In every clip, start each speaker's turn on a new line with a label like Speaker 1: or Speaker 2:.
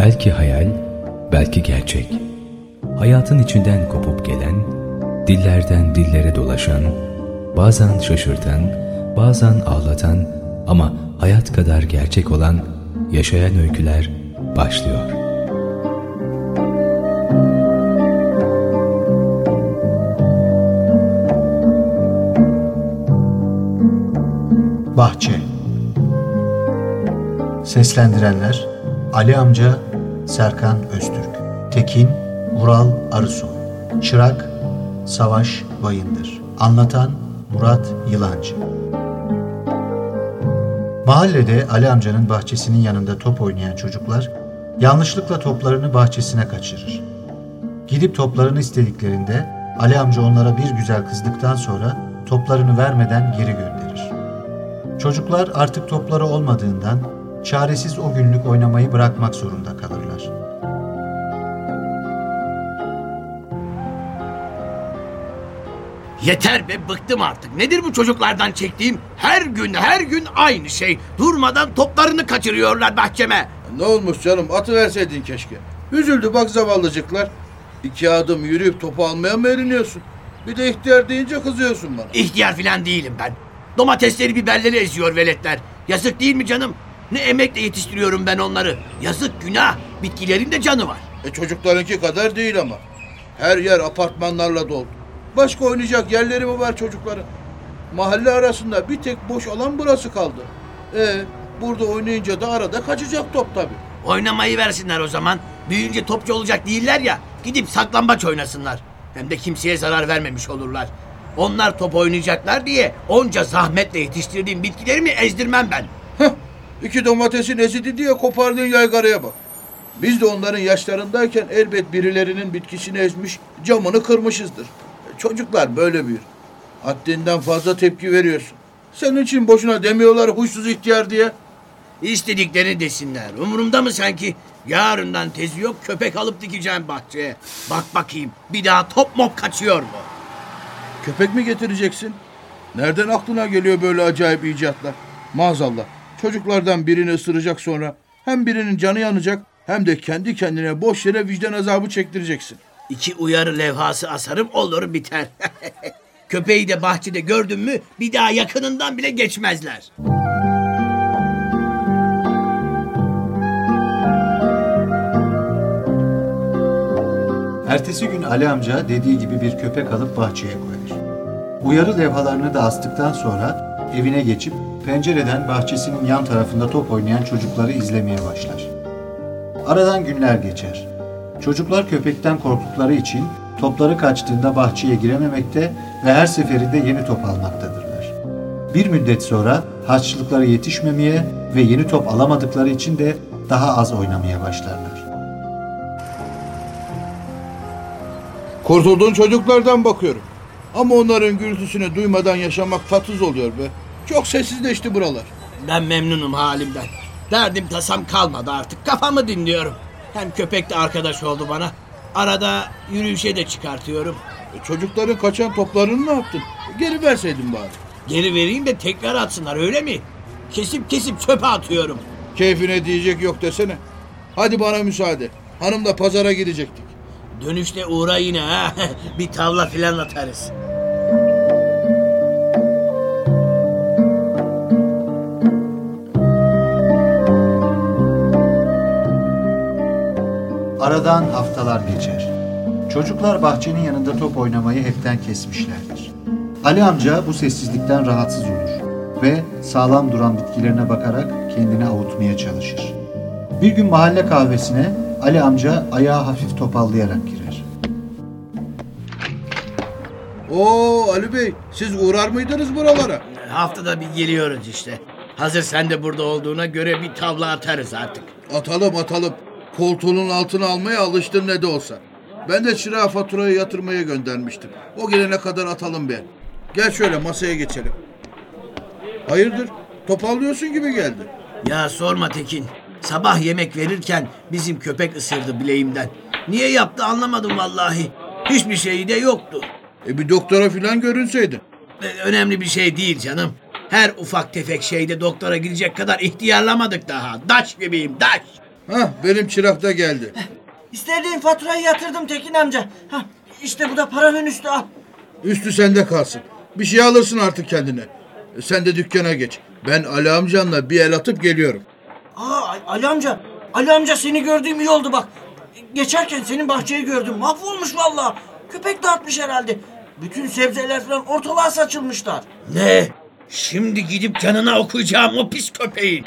Speaker 1: Belki hayal, belki gerçek. Hayatın içinden kopup gelen, dillerden dillere dolaşan, bazen şaşırtan, bazen ağlatan ama hayat kadar gerçek olan yaşayan öyküler başlıyor.
Speaker 2: Bahçe Seslendirenler Ali Amca Serkan Öztürk Tekin Vural Arısoy Çırak Savaş Bayındır Anlatan Murat Yılancı Mahallede Ali amcanın bahçesinin yanında top oynayan çocuklar yanlışlıkla toplarını bahçesine kaçırır. Gidip toplarını istediklerinde Ali amca onlara bir güzel kızdıktan sonra toplarını vermeden geri gönderir. Çocuklar artık topları olmadığından çaresiz o günlük oynamayı bırakmak zorunda kalırlar.
Speaker 3: Yeter be bıktım artık. Nedir bu çocuklardan çektiğim? Her gün her gün aynı şey. Durmadan toplarını kaçırıyorlar bahçeme.
Speaker 4: Ne olmuş canım atı verseydin keşke. Üzüldü bak zavallıcıklar. İki adım yürüyüp topu almaya mı eriniyorsun? Bir de ihtiyar deyince kızıyorsun bana.
Speaker 3: İhtiyar filan değilim ben. Domatesleri biberleri eziyor veletler. Yazık değil mi canım? Ne emekle yetiştiriyorum ben onları. Yazık günah. Bitkilerin de canı var.
Speaker 4: E çocuklarınki kadar değil ama. Her yer apartmanlarla doldu. Başka oynayacak yerleri mi var çocukların? Mahalle arasında bir tek boş alan burası kaldı. E burada oynayınca da arada kaçacak top tabii.
Speaker 3: Oynamayı versinler o zaman. Büyüyünce topçu olacak değiller ya. Gidip saklambaç oynasınlar. Hem de kimseye zarar vermemiş olurlar. Onlar top oynayacaklar diye onca zahmetle yetiştirdiğim bitkilerimi ezdirmem ben.
Speaker 4: Heh, iki domatesin ezidi diye kopardığın yaygaraya bak. Biz de onların yaşlarındayken elbet birilerinin bitkisini ezmiş, camını kırmışızdır. Çocuklar böyle büyür. Haddinden fazla tepki veriyorsun. Senin için boşuna demiyorlar huysuz ihtiyar diye.
Speaker 3: İstediklerini desinler. Umurumda mı sanki? Yarından tezi yok köpek alıp dikeceğim bahçeye. Bak bakayım bir daha top mop kaçıyor mu?
Speaker 4: Köpek mi getireceksin? Nereden aklına geliyor böyle acayip icatlar? Maazallah. Çocuklardan birini ısıracak sonra hem birinin canı yanacak hem de kendi kendine boş yere vicdan azabı çektireceksin.
Speaker 3: İki uyarı levhası asarım olur biter. Köpeği de bahçede gördün mü bir daha yakınından bile geçmezler.
Speaker 2: Ertesi gün Ali amca dediği gibi bir köpek alıp bahçeye koyar. Uyarı levhalarını da astıktan sonra evine geçip pencereden bahçesinin yan tarafında top oynayan çocukları izlemeye başlar. Aradan günler geçer. Çocuklar köpekten korktukları için topları kaçtığında bahçeye girememekte ve her seferinde yeni top almaktadırlar. Bir müddet sonra harçlıkları yetişmemeye ve yeni top alamadıkları için de daha az oynamaya başlarlar.
Speaker 4: Kurtulduğun çocuklardan bakıyorum. Ama onların gürültüsünü duymadan yaşamak tatsız oluyor be. Çok sessizleşti buralar.
Speaker 3: Ben memnunum halimden. Derdim tasam kalmadı artık. Kafamı dinliyorum. Hem köpek de arkadaş oldu bana. Arada yürüyüşe de çıkartıyorum.
Speaker 4: E, çocukların kaçan toplarını ne yaptın? Geri verseydin bari.
Speaker 3: Geri vereyim de tekrar atsınlar öyle mi? Kesip kesip çöpe atıyorum.
Speaker 4: Keyfine diyecek yok desene. Hadi bana müsaade. Hanımla pazara gidecektik.
Speaker 3: Dönüşte uğra yine ha. Bir tavla filan atarız.
Speaker 2: Aradan haftalar geçer. Çocuklar bahçenin yanında top oynamayı hepten kesmişlerdir. Ali amca bu sessizlikten rahatsız olur ve sağlam duran bitkilerine bakarak kendini avutmaya çalışır. Bir gün mahalle kahvesine Ali amca ayağı hafif topallayarak girer.
Speaker 4: Oo Ali Bey siz uğrar mıydınız buralara?
Speaker 3: Haftada bir geliyoruz işte. Hazır sen de burada olduğuna göre bir tavla atarız artık.
Speaker 4: Atalım atalım. Koltuğunun altına almaya alıştın ne de olsa. Ben de çırağa faturayı yatırmaya göndermiştim. O gelene kadar atalım ben. Gel şöyle masaya geçelim. Hayırdır? Topallıyorsun gibi geldi.
Speaker 3: Ya sorma Tekin. Sabah yemek verirken bizim köpek ısırdı bileğimden. Niye yaptı anlamadım vallahi. Hiçbir şeyi de yoktu.
Speaker 4: E bir doktora falan görünseydin.
Speaker 3: E, Önemli bir şey değil canım. Her ufak tefek şeyde doktora gidecek kadar ihtiyarlamadık daha. Daş gibiyim daş.
Speaker 4: Hah benim çırak da geldi.
Speaker 5: İstediğin faturayı yatırdım Tekin amca. Hah, işte bu da paranın üstü al.
Speaker 4: Üstü sende kalsın. Bir şey alırsın artık kendine. E, Sen de dükkana geç. Ben Ali amcanla bir el atıp geliyorum.
Speaker 5: Aa Ali amca. Ali amca seni gördüğüm iyi oldu bak. Geçerken senin bahçeyi gördüm. Mahvolmuş vallahi. Köpek dağıtmış herhalde. Bütün sebzeler falan ortalığa saçılmışlar.
Speaker 3: Ne? Şimdi gidip canına okuyacağım o pis köpeğin.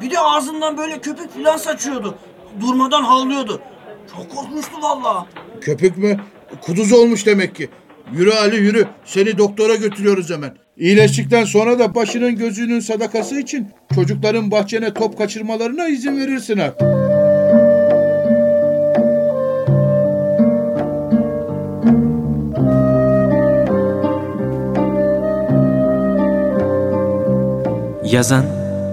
Speaker 5: Bir de ağzından böyle köpük falan saçıyordu. Durmadan havlıyordu. Çok korkmuştu vallahi.
Speaker 4: Köpük mü? Kuduz olmuş demek ki. Yürü Ali yürü. Seni doktora götürüyoruz hemen. İyileştikten sonra da başının gözünün sadakası için çocukların bahçene top kaçırmalarına izin verirsin artık.
Speaker 6: Yazan